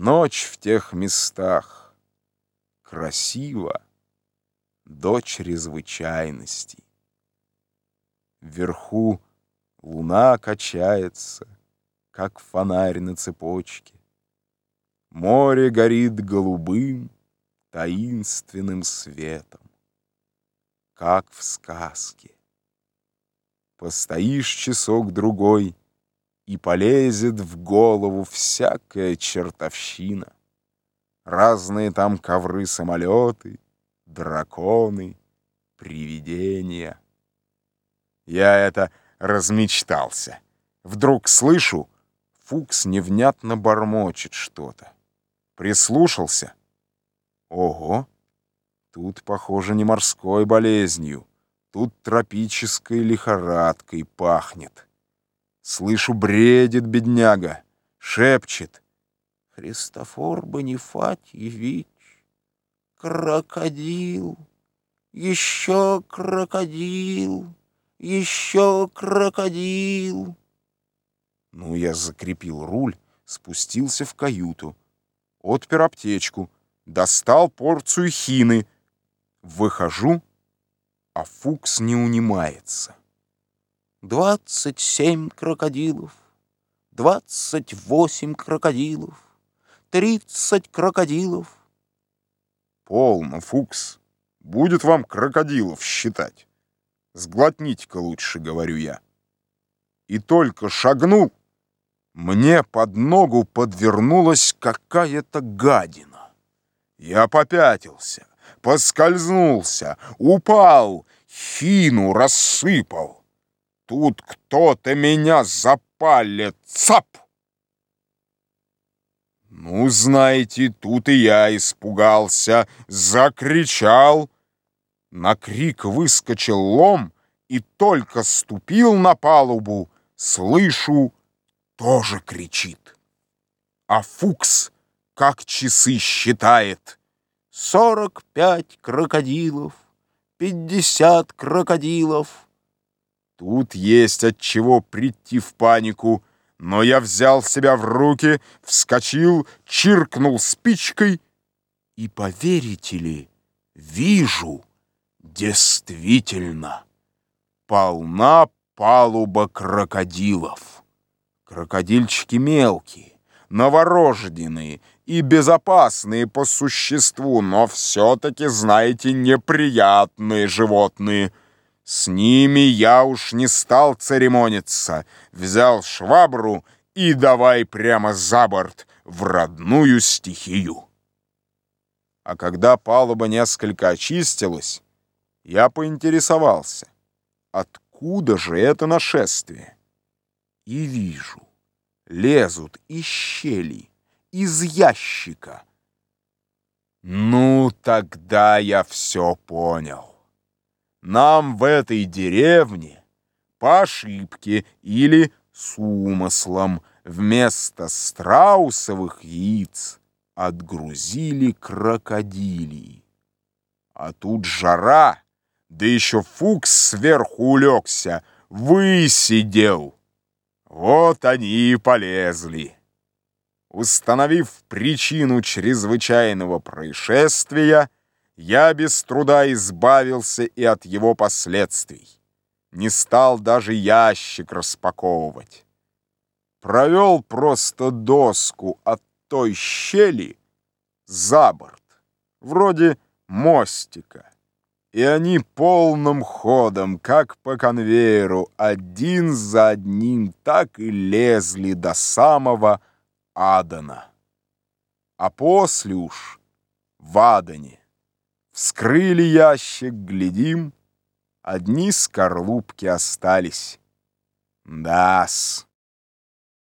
Ночь в тех местах красива до чрезвычайности. Вверху луна качается, как фонарь на цепочке. Море горит голубым, таинственным светом, как в сказке. Постоишь часок-другой — и полезет в голову всякая чертовщина. Разные там ковры-самолеты, драконы, привидения. Я это размечтался. Вдруг слышу, Фукс невнятно бормочет что-то. Прислушался. Ого! Тут, похоже, не морской болезнью. Тут тропической лихорадкой пахнет. Слышу, бредит бедняга, шепчет. Христофор Бонифатьевич, крокодил, еще крокодил, еще крокодил. Ну, я закрепил руль, спустился в каюту, отпер аптечку, достал порцию хины. Выхожу, а Фукс не унимается двадцать семь крокодилов, двадцать восемь крокодилов, тридцать крокодилов. Полно, Фукс, будет вам крокодилов считать. Сглотните-ка лучше, говорю я. И только шагнул, мне под ногу подвернулась какая-то гадина. Я попятился, поскользнулся, упал, хину рассыпал. Тут кто-то меня запалит. Цап! Ну, знаете, тут и я испугался, закричал. На крик выскочил лом и только ступил на палубу, слышу, тоже кричит. А Фукс, как часы считает, сорок пять крокодилов, пятьдесят крокодилов, Тут есть от чего прийти в панику, но я взял себя в руки, вскочил, чиркнул спичкой. И, поверите ли, вижу, действительно, полна палуба крокодилов. Крокодильчики мелкие, новорожденные и безопасные по существу, но все-таки, знаете, неприятные животные — с ними я уж не стал церемониться, взял швабру и давай прямо за борт в родную стихию. А когда палуба несколько очистилась, я поинтересовался, откуда же это нашествие? И вижу, лезут из щели, из ящика. Ну, тогда я все понял. Нам в этой деревне по ошибке или с умыслом вместо страусовых яиц отгрузили крокодилии. А тут жара, да еще Фукс сверху улегся, высидел. Вот они и полезли. Установив причину чрезвычайного происшествия, я без труда избавился и от его последствий. Не стал даже ящик распаковывать. Провел просто доску от той щели за борт, вроде мостика. И они полным ходом, как по конвейеру, один за одним так и лезли до самого Адана. А после уж в Адане Вскрыли ящик, глядим, Одни скорлупки остались. Да-с.